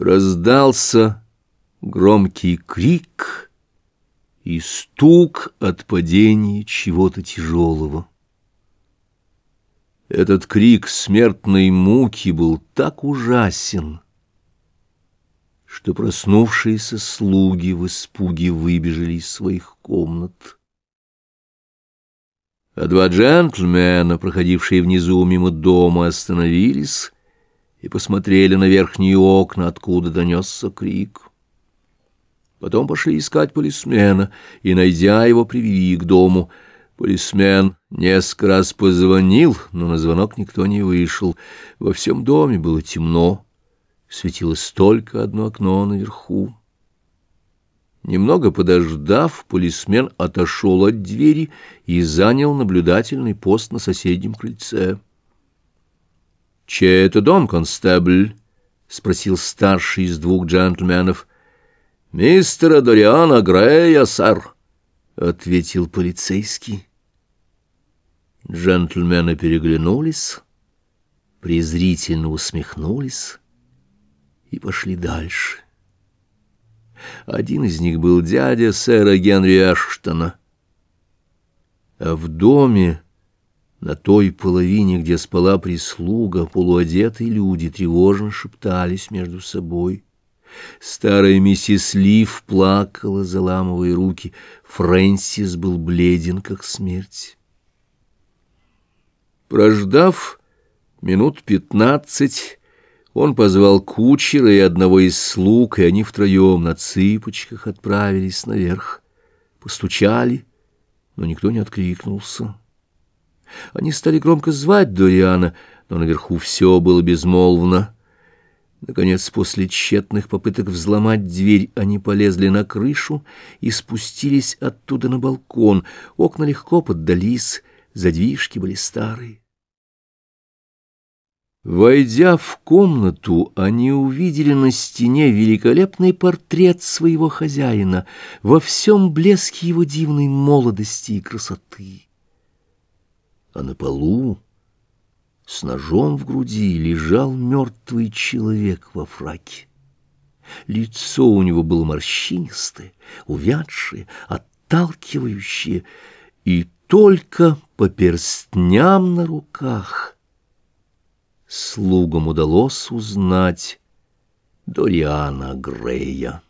Раздался громкий крик и стук от падения чего-то тяжелого. Этот крик смертной муки был так ужасен, что проснувшиеся слуги в испуге выбежали из своих комнат. А два джентльмена, проходившие внизу мимо дома, остановились и посмотрели на верхние окна, откуда донесся крик. Потом пошли искать полисмена, и, найдя его, привели к дому. Полисмен несколько раз позвонил, но на звонок никто не вышел. Во всем доме было темно, светилось только одно окно наверху. Немного подождав, полисмен отошел от двери и занял наблюдательный пост на соседнем крыльце. «Чей это дом, констебль?» — спросил старший из двух джентльменов. «Мистера Дориана Грея, сэр», — ответил полицейский. Джентльмены переглянулись, презрительно усмехнулись и пошли дальше. Один из них был дядя сэра Генри Эштона. А в доме на той половине, где спала прислуга, полуодетые люди тревожно шептались между собой. Старая миссис Лив плакала, заламывая руки. Фрэнсис был бледен, как смерть. Прождав минут пятнадцать, он позвал кучера и одного из слуг, и они втроем на цыпочках отправились наверх. Постучали, но никто не откликнулся. Они стали громко звать Дориана, но наверху все было безмолвно. Наконец, после тщетных попыток взломать дверь, они полезли на крышу и спустились оттуда на балкон. Окна легко поддались, задвижки были старые. Войдя в комнату, они увидели на стене великолепный портрет своего хозяина во всем блеске его дивной молодости и красоты а на полу с ножом в груди лежал мертвый человек во фраке. Лицо у него было морщинистое, увядшее, отталкивающее, и только по перстням на руках слугам удалось узнать Дориана Грея.